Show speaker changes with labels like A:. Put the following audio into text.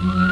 A: Mm-hmm.